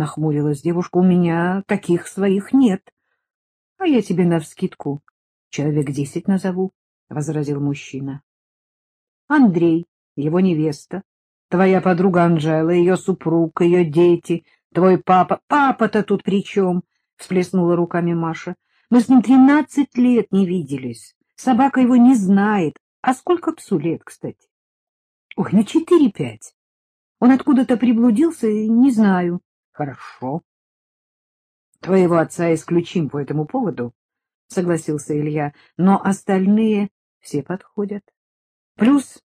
нахмурилась девушка. — У меня таких своих нет. — А я тебе навскидку человек десять назову, — возразил мужчина. — Андрей, его невеста, твоя подруга Анжела, ее супруг, ее дети, твой папа. Папа-то тут при чем? — всплеснула руками Маша. — Мы с ним тринадцать лет не виделись. Собака его не знает. А сколько псу лет, кстати? — Ой, на четыре-пять. Он откуда-то приблудился, не знаю. — Хорошо. — Твоего отца исключим по этому поводу, — согласился Илья, — но остальные все подходят. Плюс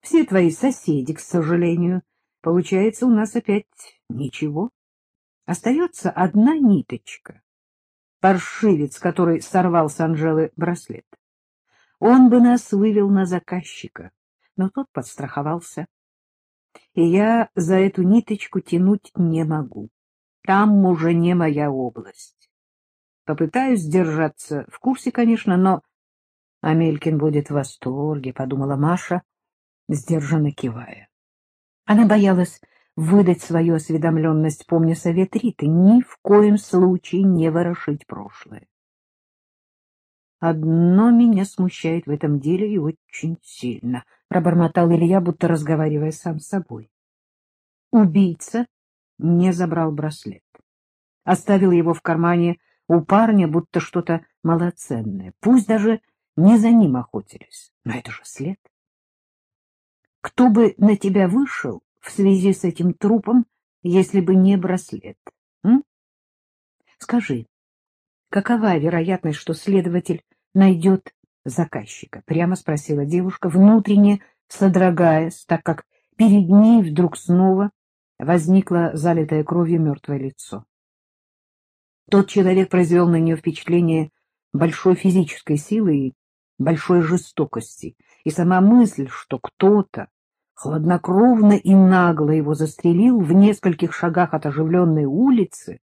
все твои соседи, к сожалению. Получается, у нас опять ничего. Остается одна ниточка. Паршивец, который сорвал с Анжелы браслет. Он бы нас вывел на заказчика, но тот подстраховался. И я за эту ниточку тянуть не могу. Там уже не моя область. Попытаюсь держаться в курсе, конечно, но... Амелькин будет в восторге, — подумала Маша, сдержанно кивая. Она боялась выдать свою осведомленность, помня совет Риты, ни в коем случае не ворошить прошлое. Одно меня смущает в этом деле и очень сильно, — пробормотал Илья, будто разговаривая сам с собой. Убийца не забрал браслет. Оставил его в кармане у парня, будто что-то малоценное. Пусть даже не за ним охотились, но это же след. Кто бы на тебя вышел в связи с этим трупом, если бы не браслет? М? Скажи, какова вероятность, что следователь найдет заказчика? Прямо спросила девушка, внутренне содрогаясь, так как перед ней вдруг снова возникло залитое кровью мертвое лицо. Тот человек произвел на нее впечатление большой физической силы и большой жестокости, и сама мысль, что кто-то хладнокровно и нагло его застрелил в нескольких шагах от оживленной улицы,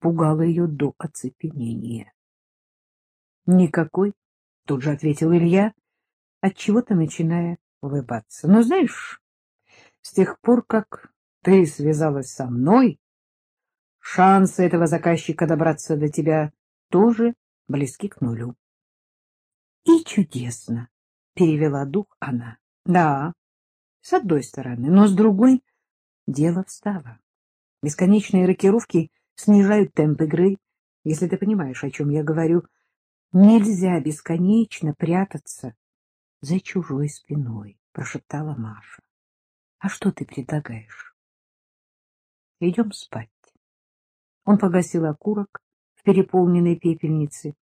пугала ее до оцепенения. — Никакой, — тут же ответил Илья, отчего-то начиная улыбаться. — Но знаешь, с тех пор, как ты связалась со мной, шансы этого заказчика добраться до тебя тоже близки к нулю. — И чудесно, — перевела дух она. — Да, с одной стороны, но с другой дело встало. Бесконечные рокировки снижают темп игры, если ты понимаешь, о чем я говорю. Нельзя бесконечно прятаться за чужой спиной, — прошептала Маша. — А что ты предлагаешь? — Идем спать. Он погасил окурок в переполненной пепельнице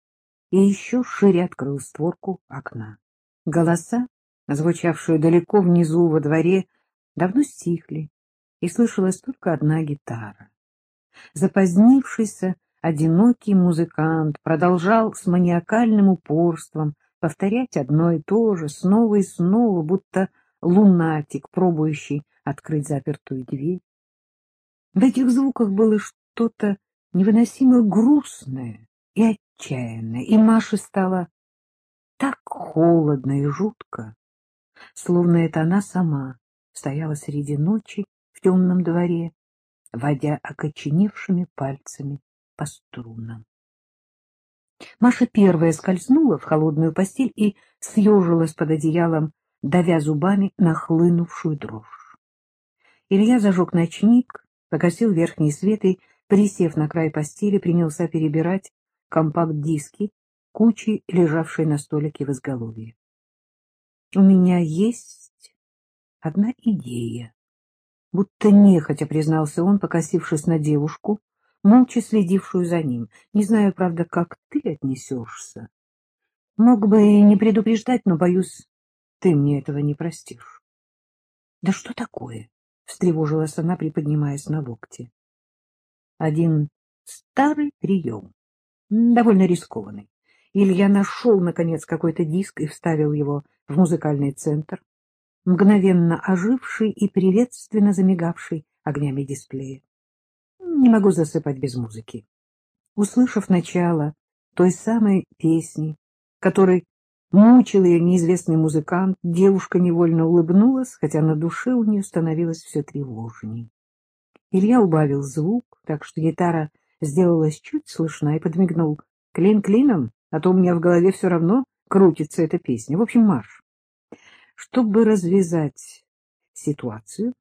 и еще шире открыл створку окна. Голоса, звучавшие далеко внизу во дворе, давно стихли, и слышалась только одна гитара. Запозднившийся одинокий музыкант продолжал с маниакальным упорством повторять одно и то же снова и снова, будто лунатик, пробующий открыть запертую дверь. В этих звуках было что-то невыносимо грустное и отчаянное, и Маше стало так холодно и жутко, словно это она сама стояла среди ночи в темном дворе, водя окоченевшими пальцами по струнам. Маша первая скользнула в холодную постель и съежилась под одеялом, давя зубами нахлынувшую дрожь. Илья зажег ночник, погасил верхний свет и, присев на край постели, принялся перебирать компакт-диски, кучи, лежавшие на столике в изголовье. — У меня есть одна идея. Будто нехотя признался он, покосившись на девушку, молча следившую за ним. Не знаю, правда, как ты отнесешься. Мог бы и не предупреждать, но, боюсь, ты мне этого не простишь. — Да что такое? — встревожилась она, приподнимаясь на локте. — Один старый прием, довольно рискованный. Илья нашел, наконец, какой-то диск и вставил его в музыкальный центр, мгновенно оживший и приветственно замигавший огнями дисплея. Не могу засыпать без музыки. Услышав начало той самой песни, которой мучил ее неизвестный музыкант, девушка невольно улыбнулась, хотя на душе у нее становилось все тревожней. Илья убавил звук, так что гитара сделалась чуть слышна, и подмигнул. Клин клином, а то у меня в голове все равно крутится эта песня. В общем, марш. Чтобы развязать ситуацию,